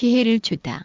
피해를 주다.